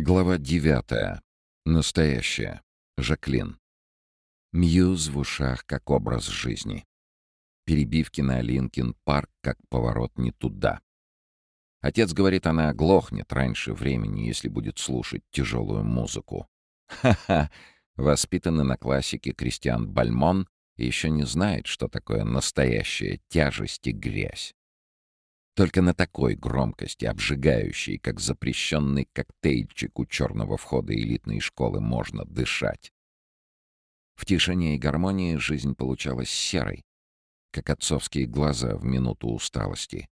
Глава девятая. Настоящая. Жаклин. Muse в ушах как образ жизни. Перебивки на Linkin Park как поворот не туда. Отец говорит, она оглохнет раньше времени, если будет слушать тяжелую музыку. Ха-ха! Воспитанный на классике Кристиан Бальмон еще не знает, что такое настоящая тяжесть и грязь. Только на такой громкости, обжигающей, как запрещенный коктейльчик у черного входа элитной школы, можно дышать. В тишине и гармонии жизнь получалась серой, как отцовские глаза в минуту усталости,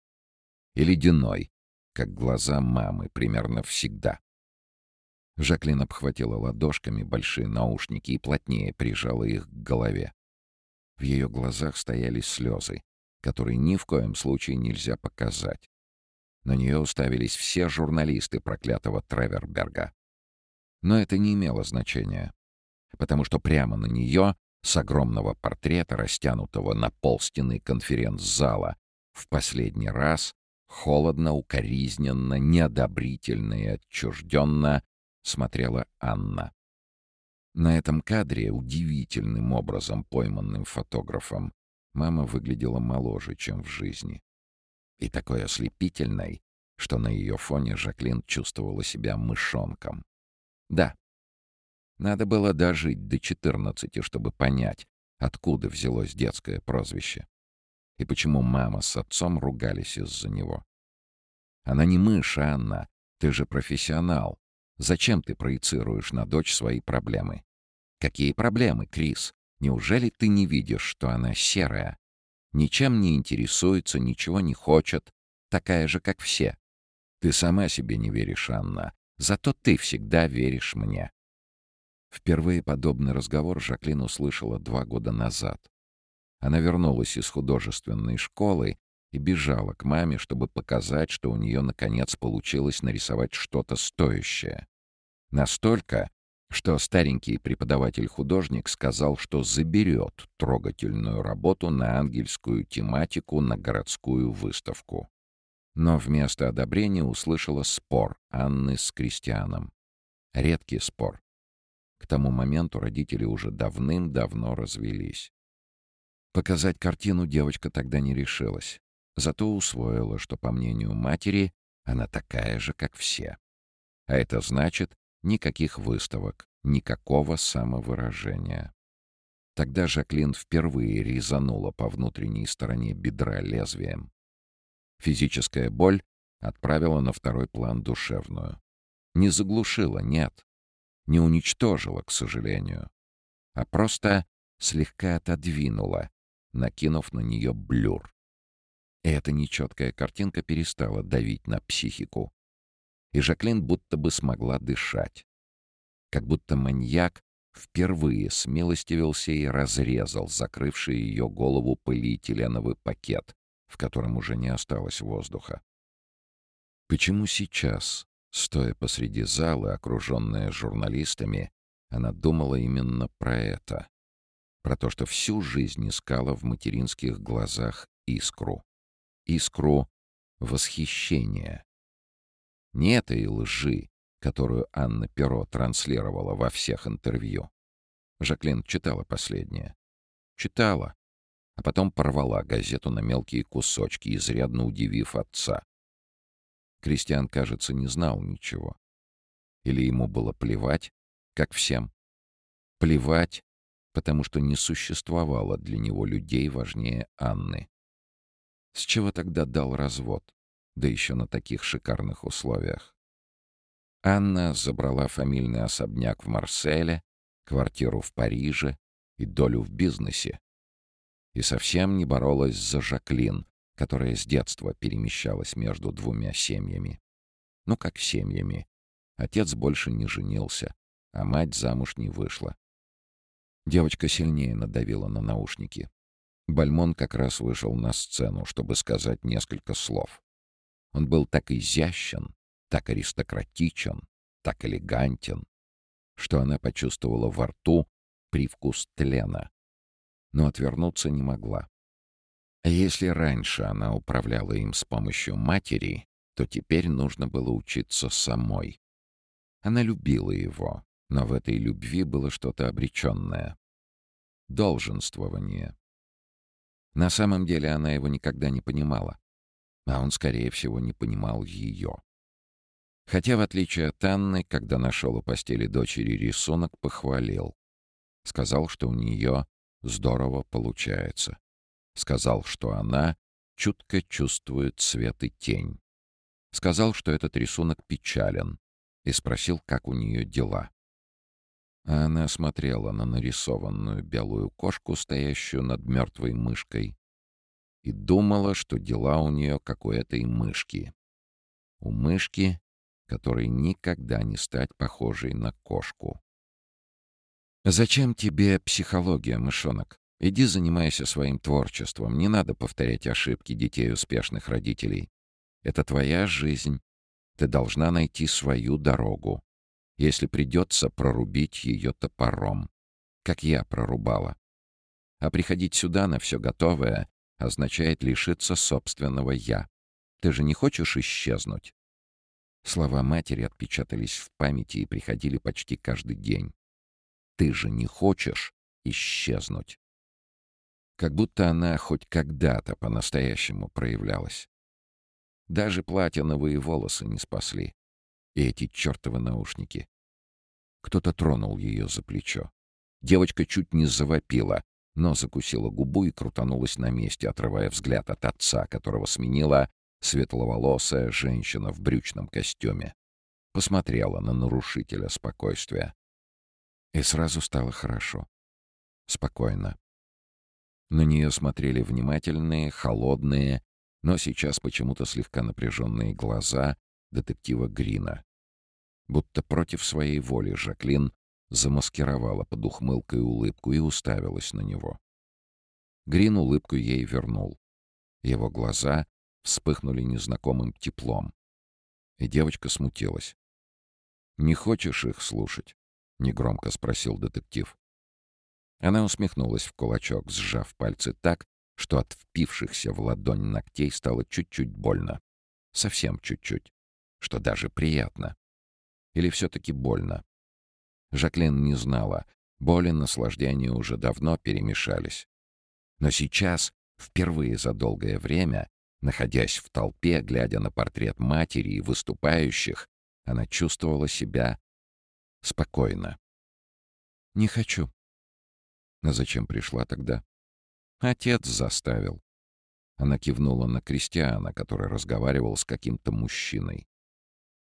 и ледяной, как глаза мамы примерно всегда. Жаклин обхватила ладошками большие наушники и плотнее прижала их к голове. В ее глазах стояли слезы, который ни в коем случае нельзя показать. На нее уставились все журналисты проклятого Треверберга. Но это не имело значения, потому что прямо на нее, с огромного портрета, растянутого на пол стены конференц-зала, в последний раз, холодно, укоризненно, неодобрительно и отчужденно смотрела Анна. На этом кадре, удивительным образом пойманным фотографом, Мама выглядела моложе, чем в жизни. И такой ослепительной, что на ее фоне Жаклин чувствовала себя мышонком. Да, надо было дожить до 14, чтобы понять, откуда взялось детское прозвище. И почему мама с отцом ругались из-за него. Она не мышь, Анна. Ты же профессионал. Зачем ты проецируешь на дочь свои проблемы? Какие проблемы, Крис? Неужели ты не видишь, что она серая? Ничем не интересуется, ничего не хочет, такая же, как все. Ты сама себе не веришь, Анна, зато ты всегда веришь мне. Впервые подобный разговор Жаклин услышала два года назад. Она вернулась из художественной школы и бежала к маме, чтобы показать, что у нее наконец получилось нарисовать что-то стоящее. Настолько, что старенький преподаватель-художник сказал, что заберет трогательную работу на ангельскую тематику на городскую выставку. Но вместо одобрения услышала спор Анны с Кристианом. Редкий спор. К тому моменту родители уже давным-давно развелись. Показать картину девочка тогда не решилась. Зато усвоила, что, по мнению матери, она такая же, как все. А это значит, Никаких выставок, никакого самовыражения. Тогда Жаклин впервые резанула по внутренней стороне бедра лезвием. Физическая боль отправила на второй план душевную. Не заглушила, нет. Не уничтожила, к сожалению. А просто слегка отодвинула, накинув на нее блюр. И эта нечеткая картинка перестала давить на психику и Жаклин будто бы смогла дышать. Как будто маньяк впервые смилостивился и разрезал закрывший ее голову полиэтиленовый пакет, в котором уже не осталось воздуха. Почему сейчас, стоя посреди зала, окруженная журналистами, она думала именно про это? Про то, что всю жизнь искала в материнских глазах искру. Искру восхищения, не этой лжи, которую Анна Перо транслировала во всех интервью. Жаклин читала последнее. Читала, а потом порвала газету на мелкие кусочки, изрядно удивив отца. Кристиан, кажется, не знал ничего. Или ему было плевать, как всем. Плевать, потому что не существовало для него людей важнее Анны. С чего тогда дал развод? Да еще на таких шикарных условиях. Анна забрала фамильный особняк в Марселе, квартиру в Париже и долю в бизнесе. И совсем не боролась за Жаклин, которая с детства перемещалась между двумя семьями. Ну, как семьями. Отец больше не женился, а мать замуж не вышла. Девочка сильнее надавила на наушники. Бальмон как раз вышел на сцену, чтобы сказать несколько слов. Он был так изящен, так аристократичен, так элегантен, что она почувствовала во рту привкус тлена, но отвернуться не могла. А если раньше она управляла им с помощью матери, то теперь нужно было учиться самой. Она любила его, но в этой любви было что-то обреченное. Долженствование. На самом деле она его никогда не понимала, а он, скорее всего, не понимал ее. Хотя, в отличие от Анны, когда нашел у постели дочери рисунок, похвалил. Сказал, что у нее здорово получается. Сказал, что она чутко чувствует свет и тень. Сказал, что этот рисунок печален, и спросил, как у нее дела. Она смотрела на нарисованную белую кошку, стоящую над мертвой мышкой, и думала, что дела у нее, как у этой мышки. У мышки, которой никогда не стать похожей на кошку. «Зачем тебе психология, мышонок? Иди занимайся своим творчеством. Не надо повторять ошибки детей успешных родителей. Это твоя жизнь. Ты должна найти свою дорогу. Если придется, прорубить ее топором. Как я прорубала. А приходить сюда на все готовое означает лишиться собственного «я». Ты же не хочешь исчезнуть?» Слова матери отпечатались в памяти и приходили почти каждый день. «Ты же не хочешь исчезнуть?» Как будто она хоть когда-то по-настоящему проявлялась. Даже платиновые волосы не спасли. И эти чертовы наушники. Кто-то тронул ее за плечо. Девочка чуть не завопила, но закусила губу и крутанулась на месте, отрывая взгляд от отца, которого сменила светловолосая женщина в брючном костюме. Посмотрела на нарушителя спокойствия. И сразу стало хорошо. Спокойно. На нее смотрели внимательные, холодные, но сейчас почему-то слегка напряженные глаза детектива Грина. Будто против своей воли Жаклин замаскировала под ухмылкой улыбку и уставилась на него. Грин улыбку ей вернул. Его глаза вспыхнули незнакомым теплом. И девочка смутилась. «Не хочешь их слушать?» — негромко спросил детектив. Она усмехнулась в кулачок, сжав пальцы так, что от впившихся в ладонь ногтей стало чуть-чуть больно. Совсем чуть-чуть. Что даже приятно. Или все-таки больно. Жаклин не знала. Боль и наслаждение уже давно перемешались. Но сейчас, впервые за долгое время, находясь в толпе, глядя на портрет матери и выступающих, она чувствовала себя спокойно. «Не хочу». «А зачем пришла тогда?» Отец заставил. Она кивнула на Кристиана, который разговаривал с каким-то мужчиной.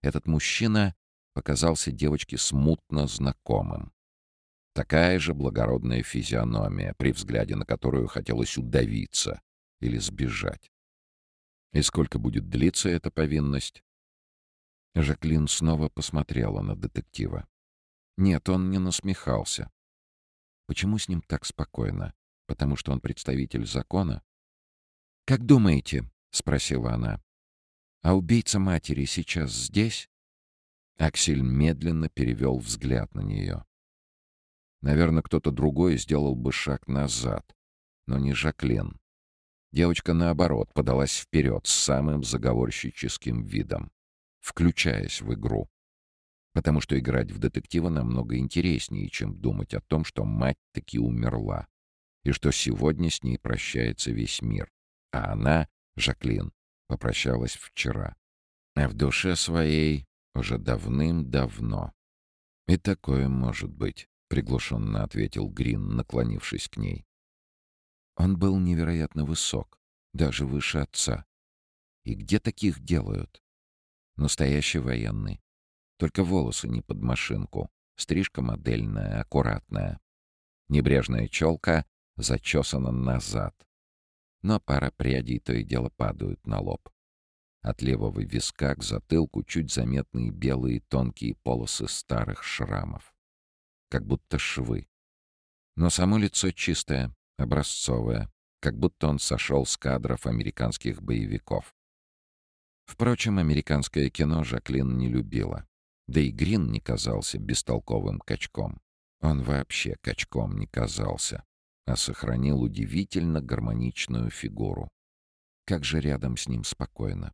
Этот мужчина показался девочке смутно знакомым. Такая же благородная физиономия, при взгляде на которую хотелось удавиться или сбежать. И сколько будет длиться эта повинность? Жаклин снова посмотрела на детектива. Нет, он не насмехался. Почему с ним так спокойно? Потому что он представитель закона? «Как думаете?» — спросила она. «А убийца матери сейчас здесь?» Аксель медленно перевел взгляд на нее. Наверное, кто-то другой сделал бы шаг назад, но не Жаклин. Девочка, наоборот, подалась вперед с самым заговорщическим видом, включаясь в игру. Потому что играть в детектива намного интереснее, чем думать о том, что мать таки умерла и что сегодня с ней прощается весь мир. А она, Жаклин, попрощалась вчера. А в душе своей уже давным-давно. «И такое может быть», — приглушенно ответил Грин, наклонившись к ней. Он был невероятно высок, даже выше отца. И где таких делают? Настоящий военный. Только волосы не под машинку. Стрижка модельная, аккуратная. Небрежная челка зачесана назад. Но пара прядей то и дело падают на лоб. От левого виска к затылку чуть заметные белые тонкие полосы старых шрамов. Как будто швы. Но само лицо чистое, образцовое, как будто он сошел с кадров американских боевиков. Впрочем, американское кино Жаклин не любила. Да и Грин не казался бестолковым качком. Он вообще качком не казался а сохранил удивительно гармоничную фигуру. Как же рядом с ним спокойно.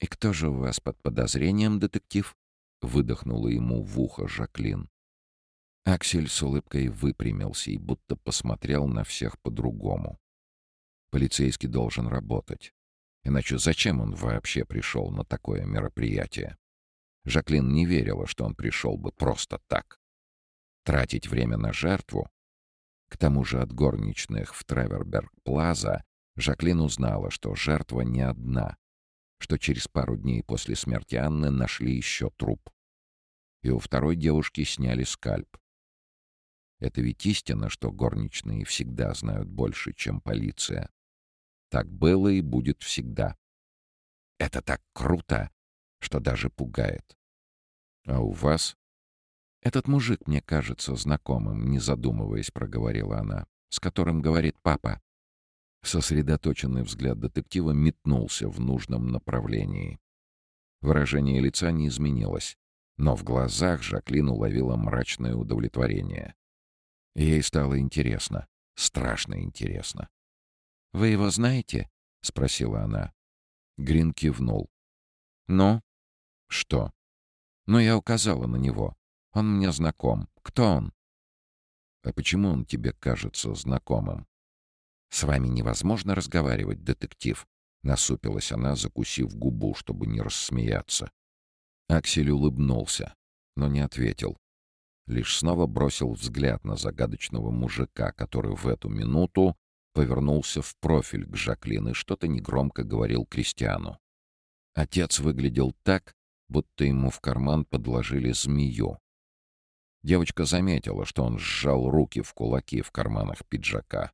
«И кто же у вас под подозрением, детектив?» выдохнула ему в ухо Жаклин. Аксель с улыбкой выпрямился и будто посмотрел на всех по-другому. Полицейский должен работать. Иначе зачем он вообще пришел на такое мероприятие? Жаклин не верила, что он пришел бы просто так. Тратить время на жертву? К тому же от горничных в Треверберг-Плаза Жаклин узнала, что жертва не одна, что через пару дней после смерти Анны нашли еще труп. И у второй девушки сняли скальп. Это ведь истина, что горничные всегда знают больше, чем полиция. Так было и будет всегда. Это так круто, что даже пугает. А у вас? Этот мужик мне кажется знакомым, не задумываясь, проговорила она, с которым говорит папа. Сосредоточенный взгляд детектива метнулся в нужном направлении. Выражение лица не изменилось, но в глазах Жаклин уловила мрачное удовлетворение. Ей стало интересно, страшно интересно. «Вы его знаете?» — спросила она. Грин кивнул. «Ну?» «Что?» «Ну, я указала на него. Он мне знаком. Кто он?» «А почему он тебе кажется знакомым?» «С вами невозможно разговаривать, детектив», — насупилась она, закусив губу, чтобы не рассмеяться. Аксель улыбнулся, но не ответил лишь снова бросил взгляд на загадочного мужика, который в эту минуту повернулся в профиль к Жаклин и что-то негромко говорил Кристиану. Отец выглядел так, будто ему в карман подложили змею. Девочка заметила, что он сжал руки в кулаки в карманах пиджака,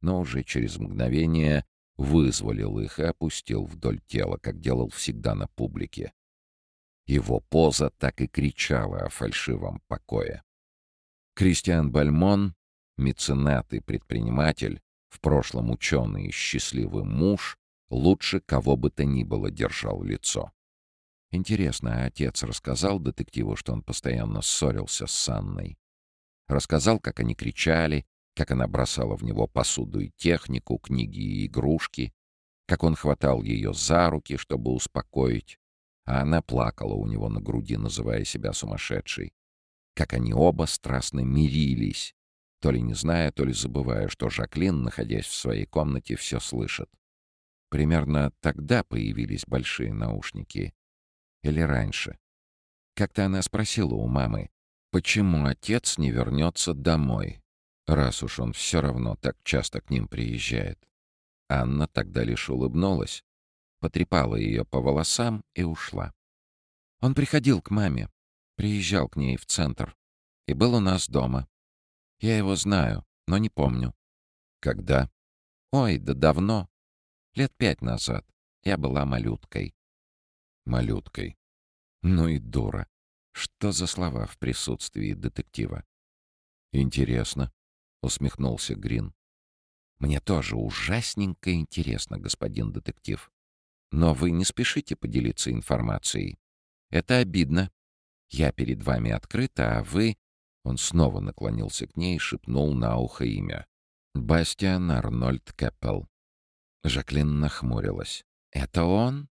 но уже через мгновение вызволил их и опустил вдоль тела, как делал всегда на публике. Его поза так и кричала о фальшивом покое. Кристиан Бальмон, меценат и предприниматель, в прошлом ученый и счастливый муж, лучше кого бы то ни было держал лицо. Интересно, а отец рассказал детективу, что он постоянно ссорился с Анной? Рассказал, как они кричали, как она бросала в него посуду и технику, книги и игрушки, как он хватал ее за руки, чтобы успокоить, а она плакала у него на груди, называя себя сумасшедшей. Как они оба страстно мирились, то ли не зная, то ли забывая, что Жаклин, находясь в своей комнате, все слышит. Примерно тогда появились большие наушники. Или раньше. Как-то она спросила у мамы, почему отец не вернется домой, раз уж он все равно так часто к ним приезжает. Анна тогда лишь улыбнулась, потрепала ее по волосам и ушла. Он приходил к маме, приезжал к ней в центр и был у нас дома. Я его знаю, но не помню. Когда? Ой, да давно. Лет пять назад. Я была малюткой. Малюткой. Ну и дура. Что за слова в присутствии детектива? Интересно, усмехнулся Грин. Мне тоже ужасненько интересно, господин детектив. Но вы не спешите поделиться информацией. Это обидно. Я перед вами открыта, а вы...» Он снова наклонился к ней и шепнул на ухо имя. «Бастиан Арнольд Кэппел». Жаклин нахмурилась. «Это он?»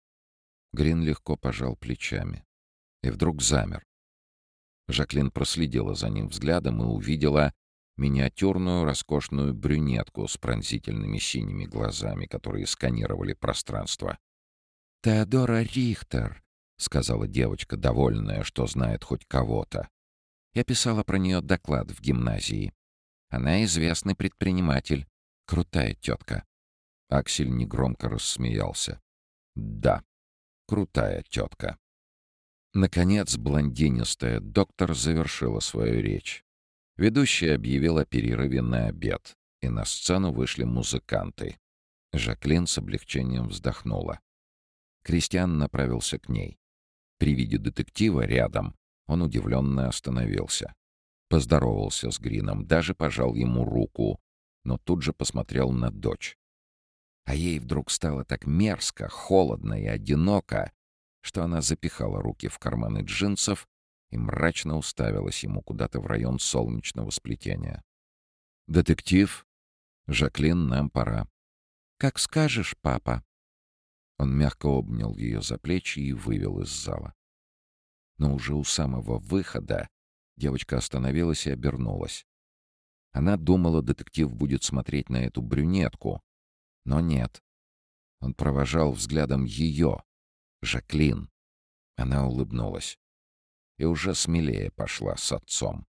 Грин легко пожал плечами. И вдруг замер. Жаклин проследила за ним взглядом и увидела миниатюрную роскошную брюнетку с пронзительными синими глазами, которые сканировали пространство. «Теодора Рихтер», — сказала девочка, довольная, что знает хоть кого-то. Я писала про нее доклад в гимназии. Она известный предприниматель. Крутая тетка. Аксель негромко рассмеялся. «Да, крутая тетка». Наконец, блондинистая доктор завершила свою речь. Ведущая объявила перерыве на обед, и на сцену вышли музыканты. Жаклин с облегчением вздохнула. Кристиан направился к ней. При виде детектива рядом он удивленно остановился. Поздоровался с Грином, даже пожал ему руку, но тут же посмотрел на дочь. А ей вдруг стало так мерзко, холодно и одиноко, что она запихала руки в карманы джинсов и мрачно уставилась ему куда-то в район солнечного сплетения. «Детектив? Жаклин, нам пора». «Как скажешь, папа», он мягко обнял ее за плечи и вывел из зала. Но уже у самого выхода девочка остановилась и обернулась. Она думала, детектив будет смотреть на эту брюнетку. Но нет. Он провожал взглядом ее, Жаклин. Она улыбнулась. И уже смелее пошла с отцом.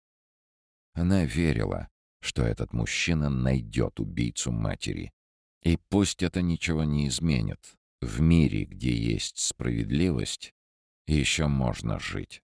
Она верила, что этот мужчина найдет убийцу матери. И пусть это ничего не изменит. В мире, где есть справедливость, еще можно жить.